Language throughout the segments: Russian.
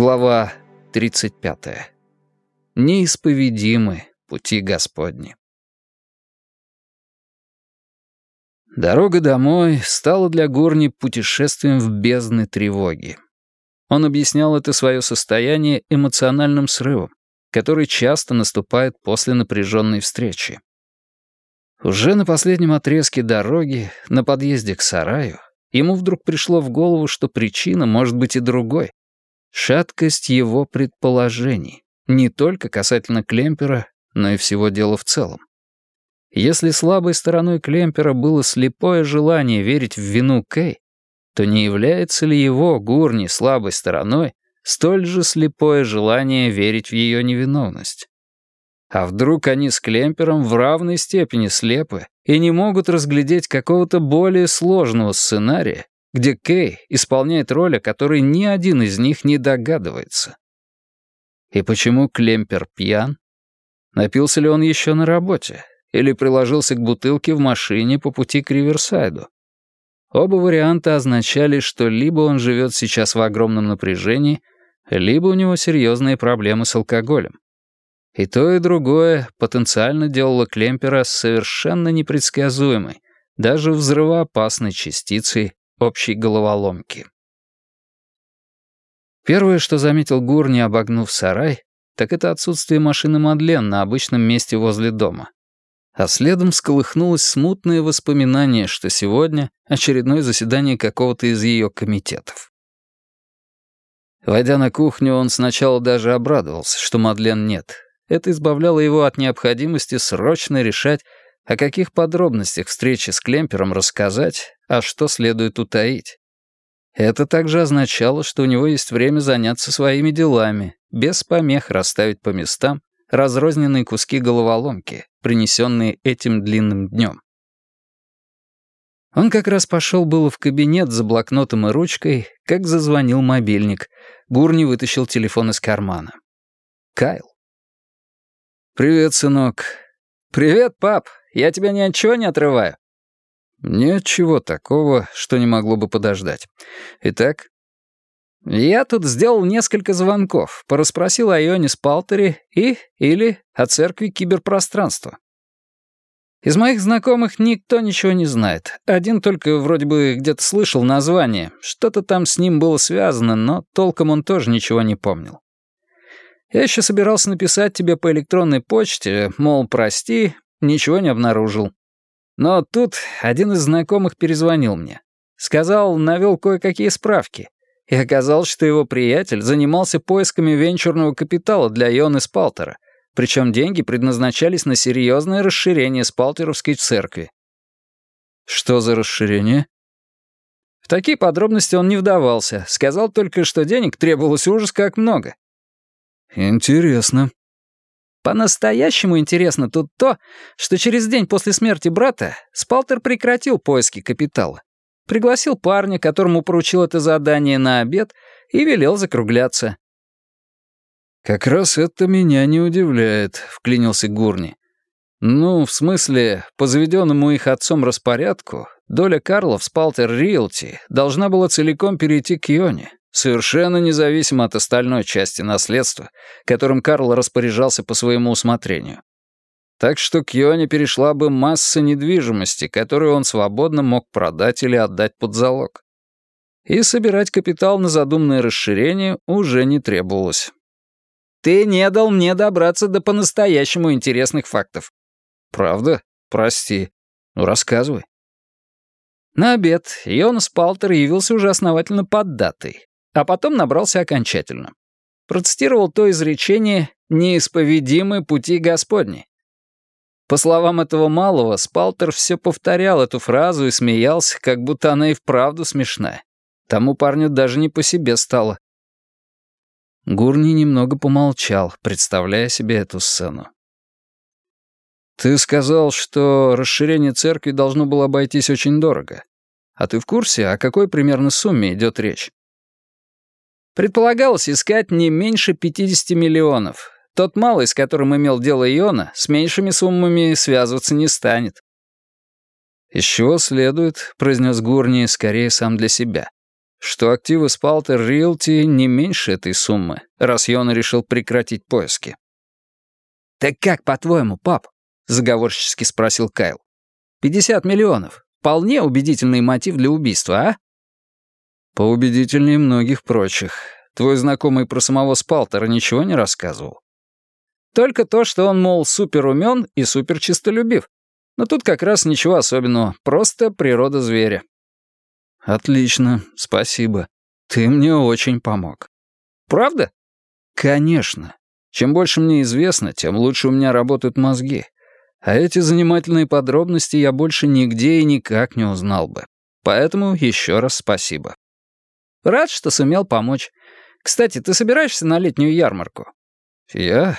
Глава 35. Неисповедимы пути Господни. Дорога домой стала для Горни путешествием в бездны тревоги. Он объяснял это свое состояние эмоциональным срывом, который часто наступает после напряженной встречи. Уже на последнем отрезке дороги, на подъезде к сараю, ему вдруг пришло в голову, что причина может быть и другой. Шаткость его предположений, не только касательно Клемпера, но и всего дела в целом. Если слабой стороной Клемпера было слепое желание верить в вину Кэй, то не является ли его, Гурни, слабой стороной столь же слепое желание верить в ее невиновность? А вдруг они с Клемпером в равной степени слепы и не могут разглядеть какого-то более сложного сценария, где Кей исполняет роль, о которой ни один из них не догадывается. И почему Клемпер пьян? Напился ли он еще на работе? Или приложился к бутылке в машине по пути к Риверсайду? Оба варианта означали, что либо он живет сейчас в огромном напряжении, либо у него серьезные проблемы с алкоголем. И то, и другое потенциально делало Клемпера совершенно непредсказуемой, даже взрывоопасной частицей общей головоломки. Первое, что заметил Гурни, обогнув сарай, так это отсутствие машины Мадлен на обычном месте возле дома. А следом сколыхнулось смутное воспоминание, что сегодня очередное заседание какого-то из ее комитетов. Войдя на кухню, он сначала даже обрадовался, что Мадлен нет. Это избавляло его от необходимости срочно решать, о каких подробностях встречи с Клемпером рассказать, а что следует утаить. Это также означало, что у него есть время заняться своими делами, без помех расставить по местам разрозненные куски головоломки, принесенные этим длинным днем. Он как раз пошел было в кабинет за блокнотом и ручкой, как зазвонил мобильник. Гурни вытащил телефон из кармана. Кайл. «Привет, сынок». «Привет, пап. Я тебя ни от чего не отрываю». «Ничего такого, что не могло бы подождать. Итак?» «Я тут сделал несколько звонков, пораспросил о Ионе Спалтере и или о церкви киберпространства. Из моих знакомых никто ничего не знает. Один только вроде бы где-то слышал название. Что-то там с ним было связано, но толком он тоже ничего не помнил. Я еще собирался написать тебе по электронной почте, мол, прости, ничего не обнаружил. Но тут один из знакомых перезвонил мне. Сказал, навел кое-какие справки. И оказалось, что его приятель занимался поисками венчурного капитала для Йоны Спалтера, причем деньги предназначались на серьезное расширение Спалтеровской церкви. Что за расширение? В такие подробности он не вдавался, сказал только, что денег требовалось ужас как много. Интересно. По-настоящему интересно тут то, что через день после смерти брата Спалтер прекратил поиски капитала. Пригласил парня, которому поручил это задание на обед, и велел закругляться. «Как раз это меня не удивляет», — вклинился Гурни. «Ну, в смысле, по заведенному их отцом распорядку, доля Карла в Спалтер Риэлти должна была целиком перейти к Йоне совершенно независимо от остальной части наследства, которым Карл распоряжался по своему усмотрению. Так что к Йоне перешла бы масса недвижимости, которую он свободно мог продать или отдать под залог. И собирать капитал на задуманное расширение уже не требовалось. «Ты не дал мне добраться до по-настоящему интересных фактов». «Правда? Прости. Ну, рассказывай». На обед Йонас Палтер явился уже основательно поддатый, а потом набрался окончательно. Процитировал то изречение «неисповедимы пути Господни». По словам этого малого, Спалтер все повторял эту фразу и смеялся, как будто она и вправду смешная. Тому парню даже не по себе стало. Гурни немного помолчал, представляя себе эту сцену. «Ты сказал, что расширение церкви должно было обойтись очень дорого. А ты в курсе, о какой примерно сумме идет речь?» Предполагалось искать не меньше 50 миллионов. Тот малый, с которым имел дело Иона, с меньшими суммами связываться не станет. «Из чего следует», — произнес Гурни скорее сам для себя, что активы Спалтер Риэлти не меньше этой суммы, раз Йона решил прекратить поиски. «Так как, по-твоему, пап?» — заговорчески спросил Кайл. «Пятьдесят миллионов. Вполне убедительный мотив для убийства, а?» «Поубедительнее многих прочих. Твой знакомый про самого Спалтера ничего не рассказывал?» «Только то, что он, мол, супер умен и супер чистолюбив. Но тут как раз ничего особенного, просто природа зверя. «Отлично, спасибо. Ты мне очень помог». «Правда?» «Конечно. Чем больше мне известно, тем лучше у меня работают мозги. А эти занимательные подробности я больше нигде и никак не узнал бы. Поэтому еще раз спасибо». «Рад, что сумел помочь. Кстати, ты собираешься на летнюю ярмарку?» «Я?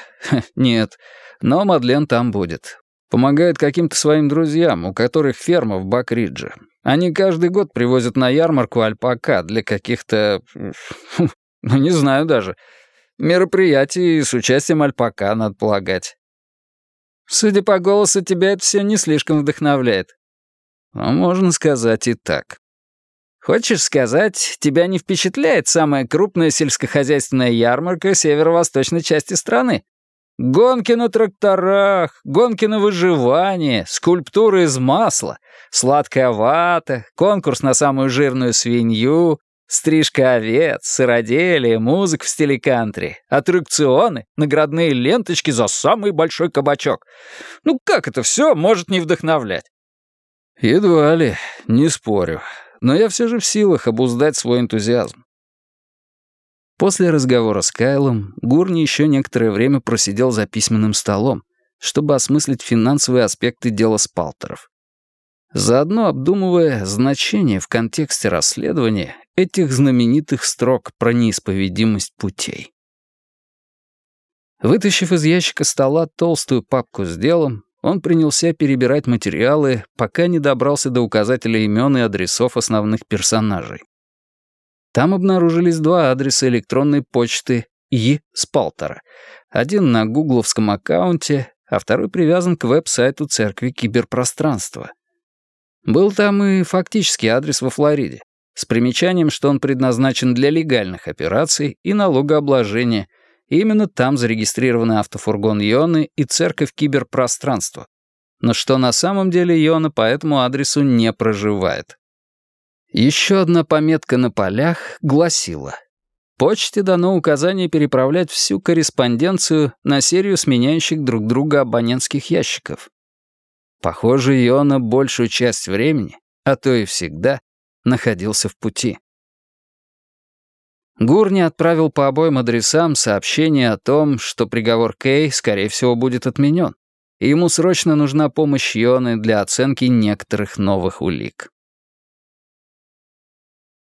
Нет. Но Мадлен там будет. Помогает каким-то своим друзьям, у которых ферма в Бакридже. Они каждый год привозят на ярмарку альпака для каких-то... ну, не знаю даже. Мероприятий с участием альпака, надо полагать. Судя по голосу, тебя это все не слишком вдохновляет. Ну, можно сказать и так. Хочешь сказать, тебя не впечатляет самая крупная сельскохозяйственная ярмарка северо-восточной части страны? Гонки на тракторах, гонки на выживание, скульптуры из масла, сладкая вата, конкурс на самую жирную свинью, стрижка овец, сыроделие, музыка в стиле кантри, аттракционы, наградные ленточки за самый большой кабачок. Ну как это все может не вдохновлять? Едва ли, не спорю. Но я все же в силах обуздать свой энтузиазм. После разговора с Кайлом Гурни еще некоторое время просидел за письменным столом, чтобы осмыслить финансовые аспекты дела Спалтеров. Заодно обдумывая значение в контексте расследования этих знаменитых строк про неисповедимость путей. Вытащив из ящика стола толстую папку с делом, он принялся перебирать материалы, пока не добрался до указателя имен и адресов основных персонажей. Там обнаружились два адреса электронной почты И. Спалтера. Один на гугловском аккаунте, а второй привязан к веб-сайту Церкви Киберпространства. Был там и фактический адрес во Флориде, с примечанием, что он предназначен для легальных операций и налогообложения, и именно там зарегистрированы автофургон Йоны и Церковь Киберпространства. Но что на самом деле Йона по этому адресу не проживает. Еще одна пометка на полях гласила «Почте дано указание переправлять всю корреспонденцию на серию сменяющих друг друга абонентских ящиков». Похоже, Иона большую часть времени, а то и всегда, находился в пути. Гурни отправил по обоим адресам сообщение о том, что приговор Кей, скорее всего, будет отменен, и ему срочно нужна помощь Йоны для оценки некоторых новых улик.